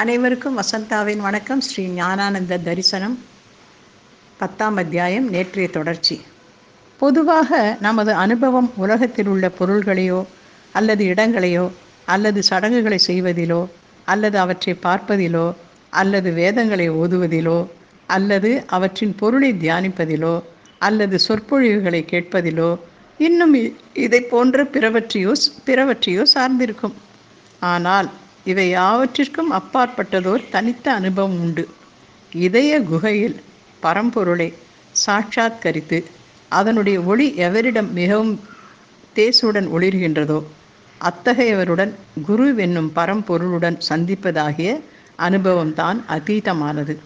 அனைவருக்கும் வசந்தாவின் வணக்கம். ஸ்ரீ ஞானானந்த தரிசனம் பத்தாம் அத்தியாயம் நேற்றைய தொடர்ச்சி. பொதுவாக நமது அனுபவம் உலகத்தில் உள்ள பொருள்களையோ அல்லது இடங்களையோ அல்லது சடங்குகளை செய்வதிலோ அல்லது அவற்றை பார்ப்பதிலோ அல்லது வேதங்களை ஓதுவதிலோ அல்லது அவற்றின் பொருளை தியானிப்பதிலோ அல்லது சொற்பொழிவுகளை கேட்பதிலோ இன்னும் இதை போன்ற பிறவற்றையோ பிறவற்றையோ சார்ந்திருக்கும். ஆனால் இவை யாவற்றிற்கும் அப்பாற்பட்டதோர் தனித்த அனுபவம் உண்டு. இதய குகையில் பரம்பொருளை சாட்சாத்கரித்து அதனுடைய ஒளி எவரிடம் மிகவும் தேசுடன் ஒளிர்கின்றதோ அத்தகையவருடன் குரு என்னும் பரம்பொருளுடன் சந்திப்பதாகிய அனுபவம்தான் அதீதமானது.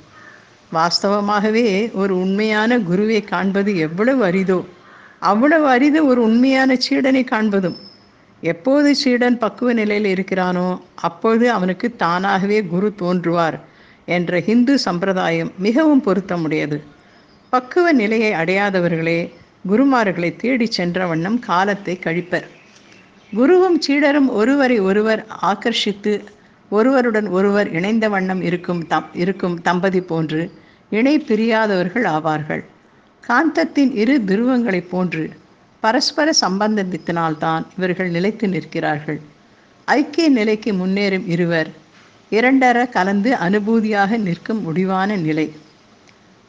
வாஸ்தவமாகவே ஒரு உண்மையான குருவை காண்பது எவ்வளவு அரிதோ அவ்வளவு அரிது ஒரு உண்மையான சீடனை காண்பதும். எப்போது சீடன் பக்குவ நிலையில் இருக்கிறானோ அப்போது அவனுக்கு தானாகவே குரு தோன்றுவார் என்ற ஹிந்து சம்பிரதாயம் மிகவும் பொருத்தமுடையது. பக்குவ நிலையை அடையாதவர்களே குருமார்களை தேடிச் சென்ற வண்ணம் காலத்தை கழிப்பர். குருவும் சீடரும் ஒருவரை ஒருவர் ஆக்கர்ஷித்து ஒருவருடன் ஒருவர் இணைந்த வண்ணம் இருக்கும் தம் இருக்கும் தம்பதி போன்று இணை பிரியாதவர்கள் ஆவார்கள். காந்தத்தின் இரு துருவங்களைப் போன்று பரஸ்பர சம்பந்தத்தினால்தான் இவர்கள் நிலைத்து நிற்கிறார்கள். ஐக்கிய நிலைக்கு முன்னேறும் இருவர் இரண்டர கலந்து அனுபூதியாக நிற்கும் முடிவான நிலை.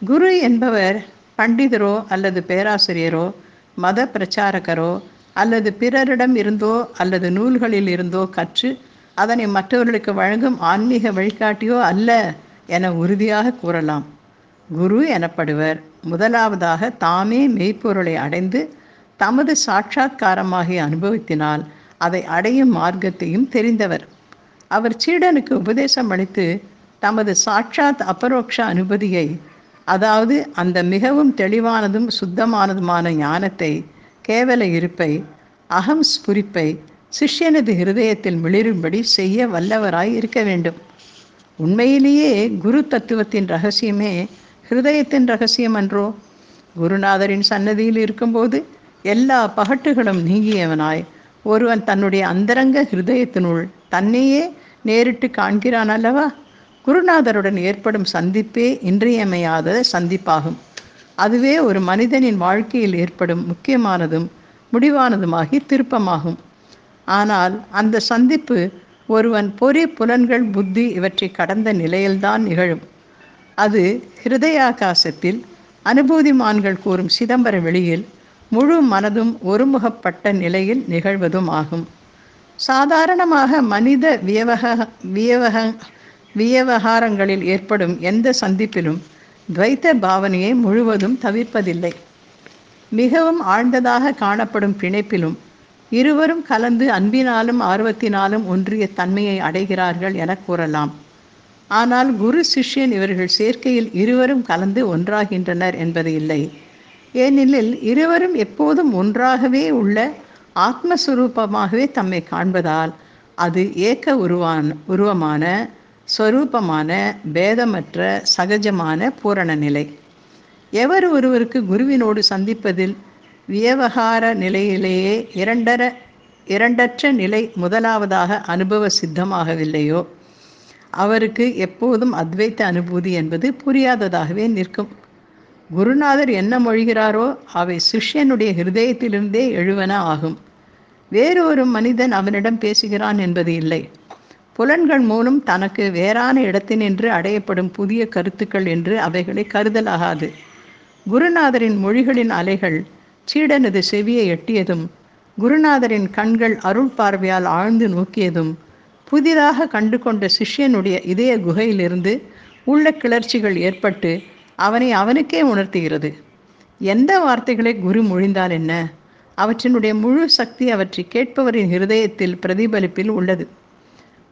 குரு என்பவர் பண்டிதரோ அல்லது பேராசிரியரோ மத பிரச்சாரகரோ அல்லது பிறரிடம் இருந்தோ அல்லது நூல்களில் இருந்தோ கற்று அதனை மற்றவர்களுக்கு வழங்கும் ஆன்மீக வழிகாட்டியோ அல்ல என உறுதியாக கூறலாம். குரு எனப்படுவர். முதலாவதாக தாமே மெய்ப்பொருளை அடைந்து தமது சாட்சா்காரமாகிய அனுபவத்தினால் அதை அடையும் மார்க்கத்தையும் தெரிந்தவர். அவர் சீடனுக்கு உபதேசம் அளித்து தமது சாட்சாத் அபரோக்ஷ அனுபதியை அதாவது அந்த மிகவும் தெளிவானதும் சுத்தமானதுமான ஞானத்தை கேவல இருப்பை அகம் ஸ்புரிப்பை சிஷ்யனது ஹிருதயத்தில் மிளிரும்படி செய்ய வல்லவராய் இருக்க வேண்டும். உண்மையிலேயே குரு தத்துவத்தின் ரகசியமே ஹிருதயத்தின் ரகசியம் அன்றோ குருநாதரின் சன்னதியில் இருக்கும்போது எல்லா பகட்டுகளும் நீங்கியவனாய். ஒருவன் தன்னுடைய அந்தரங்க ஹிருதயத்தினுள் தன்னையே நேரிட்டு காண்கிறான் அல்லவா? குருநாதருடன் ஏற்படும் சந்திப்பே இன்றியமையாத சந்திப்பாகும். அதுவே ஒரு மனிதனின் வாழ்க்கையில் ஏற்படும் முக்கியமானதும் முடிவானதுமாகி திருப்பமாகும். ஆனால் அந்த சந்திப்பு ஒருவன் பொறி புலன்கள் புத்தி இவற்றை கடந்த நிலையில்தான் நிகழும். அது ஹிருதயாகாசத்தில் அனுபூதிமான்கள் கூறும் சிதம்பர வெளியில் முழு மனதும் ஒருமுகப்பட்ட நிலையில் நிகழ்வதும் ஆகும். சாதாரணமாக மனித வியவக வியவக வியவகாரங்களில் ஏற்படும் எந்த சந்திப்பிலும் துவைத்த பாவனையை முழுவதும் தவிர்ப்பதில்லை. மிகவும் ஆழ்ந்ததாக காணப்படும் பிணைப்பிலும் இருவரும் கலந்து அன்பினாலும் ஆர்வத்தினாலும் ஒன்றிய தன்மையை அடைகிறார்கள் என கூறலாம். ஆனால் குரு சிஷ்யன் இவர்கள் சேர்க்கையில் இருவரும் கலந்து ஒன்றாகின்றனர் என்பது இல்லை. ஏனெனில் இருவரும் எப்போதும் ஒன்றாகவே உள்ள ஆத்மஸ்வரூபமாகவே தம்மை காண்பதால் அது ஏக்க உருவான உருவமான ஸ்வரூபமான பேதமற்ற சகஜமான பூரண நிலை. எவர் ஒருவருக்கு குருவினோடு சந்திப்பதில் வியவகார நிலையிலேயே இரண்டர இரண்டற்ற நிலை முதலாவதாக அனுபவ சித்தமாகவில்லையோ? அவருக்கு எப்போதும் அத்வைத்த அனுபூதி என்பது புரியாததாகவே நிற்கும். குருநாதர் என்ன மொழிகிறாரோ அவை சிஷ்யனுடைய ஹிருதயத்திலிருந்தே எழுவன ஆகும். வேறு ஒரு மனிதன் அவனிடம் பேசுகிறான் என்பது இல்லை. புலன்கள் மூலம் தனக்கு வேறான இடத்தினின்று அடையப்படும் புதிய கருத்துக்கள் என்று அவைகளை கருதலாகாது. குருநாதரின் மொழிகளின் அலைகள் சீடனது செவியை எட்டியதும் குருநாதரின் கண்கள் அருள் பார்வையால் ஆழ்ந்து நோக்கியதும் புதிதாக கண்டு கொண்ட சிஷ்யனுடைய இதய குகையிலிருந்து உள்ள கிளர்ச்சிகள் ஏற்பட்டு அவனை அவனுக்கே உணர்த்துகிறது. எந்த வார்த்தைகளை குரு மொழிந்தால் என்ன? அவற்றினுடைய முழு சக்தி அவற்றை கேட்பவரின் ஹிருதயத்தில் பிரதிபலிப்பில் உள்ளது.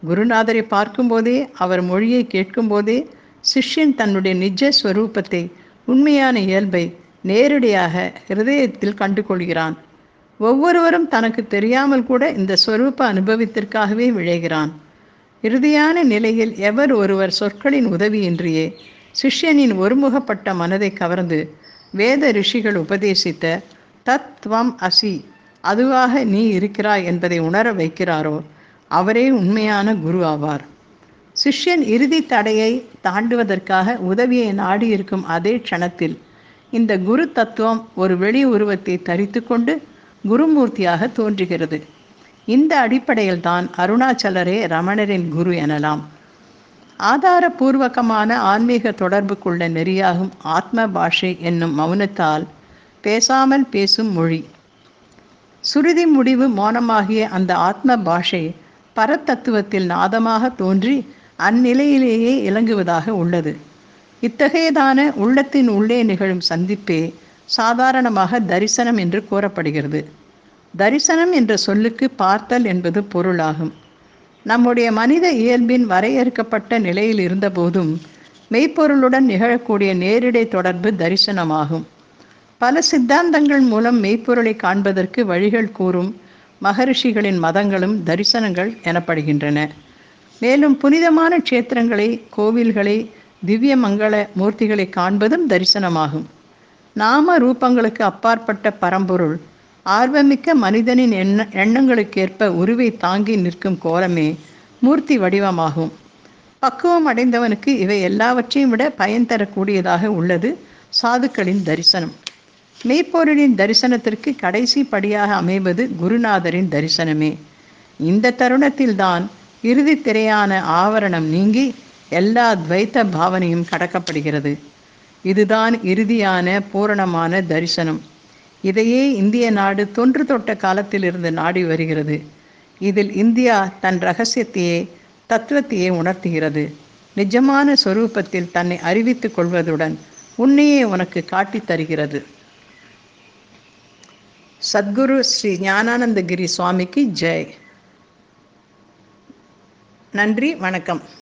குருநாதரை பார்க்கும்போதே அவர் மொழியை கேட்கும்போதே சிஷ்யன் தன்னுடைய நிஜ ஸ்வரூபத்தை உண்மையான இயல்பை நேரடியாக ஹிருதயத்தில் கண்டு கொள்கிறான் ஒவ்வொருவரும் தனக்கு தெரியாமல் கூட இந்த ஸ்வரூப அனுபவத்திற்காகவே விழைகிறான். இறுதியான நிலையில் எவர் ஒருவர் சொற்களின் உதவியின்றியே சிஷ்யனின் ஒருமுகப்பட்ட மனதை கவர்ந்து வேத ரிஷிகள் உபதேசித்த தத்வம் அசி அதுவாக நீ இருக்கிறாய் என்பதை உணர வைக்கிறாரோ அவரே உண்மையான குரு ஆவார். சிஷ்யன் இறுதி தடையை தாண்டுவதற்காக உதவியை நாடியிருக்கும் அதே க்ஷணத்தில் இந்த குரு தத்துவம் ஒரு வெளி உருவத்தை தரித்து கொண்டு குருமூர்த்தியாக தோன்றுகிறது. இந்த அடிப்படையில்தான் அருணாச்சலரே ரமணரின் குரு எனலாம். ஆதாரபூர்வகமான ஆன்மீக தொடர்புக்குள்ள நெறியாகும் ஆத்ம பாஷை என்னும் மௌனத்தால் பேசாமல் பேசும் மொழி. சுருதி முடிவு மௌனமாகிய அந்த ஆத்ம பாஷை பரத்தத்துவத்தில் நாதமாக தோன்றி அந்நிலையிலேயே இலங்குவதாக உள்ளது. இத்தகையதான உள்ளத்தின் உள்ளே நிகழும் சந்திப்பே சாதாரணமாக தரிசனம் என்று கூறப்படுகிறது. தரிசனம் என்ற சொல்லுக்கு பார்த்தல் என்பது பொருளாகும். நம்முடைய மனித இயல்பின் வரையறுக்கப்பட்ட நிலையில் இருந்தபோதும் மெய்ப்பொருளுடன் நிகழக்கூடிய நேரிடை தொடர்பு தரிசனமாகும். பல சித்தாந்தங்கள் மூலம் மெய்ப்பொருளை காண்பதற்கு வழிகள் கூறும் மகரிஷிகளின் மதங்களும் தரிசனங்கள் எனப்படுகின்றன. மேலும் புனிதமான க்ஷேத்திரங்களை கோவில்களை திவ்ய மங்கள மூர்த்திகளை காண்பதும் தரிசனமாகும். நாம ரூபங்களுக்கு அப்பாற்பட்ட பரம்பொருள் ஆர்வமிக்க மனிதனின் எண்ண எண்ணங்களுக்கேற்ப உருவை தாங்கி நிற்கும் கோலமே மூர்த்தி வடிவமாகும். பக்குவம் அடைந்தவனுக்கு இவை எல்லாவற்றையும் விட பயன் தரக்கூடியதாக உள்ளது சாதுக்களின் தரிசனம். மெய்ப்பொருளின் தரிசனத்திற்கு கடைசி படியாக அமைவது குருநாதரின் தரிசனமே. இந்த தருணத்தில்தான் இறுதி திரையான ஆவரணம் நீங்கி எல்லா துவைத்த பாவனையும் கடக்கப்படுகிறது. இதுதான் இறுதியான பூரணமான தரிசனம். இதையே இந்திய நாடு தொன்று தொட்ட காலத்திலிருந்து நாடி வருகிறது. இதில் இந்தியா தன் ரகசியத்தையே தத்துவத்தையே உணர்த்துகிறது. நிஜமான சொரூபத்தில் தன்னை அறிவித்துக் கொள்வதுடன் உன்னையே உனக்கு காட்டித் தருகிறது. சத்குரு ஸ்ரீ ஞானானந்தகிரி சுவாமிக்கு ஜெய். நன்றி வணக்கம்.